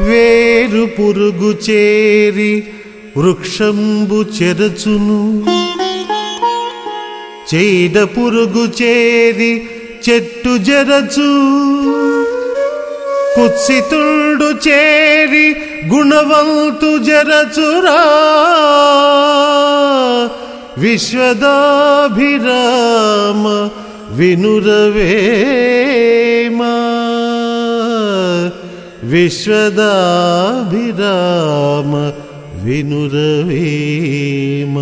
వేరు పురుగు చేరి వృక్షంబు చెరచును. చైడ పురుగు చేరి చెట్టు జరచు. కుత్సితుండు చేరి గుణవంతు జరచురా. విశ్వదాభిరామ వినురవే. विश्वदाभिराम विनुरवेम।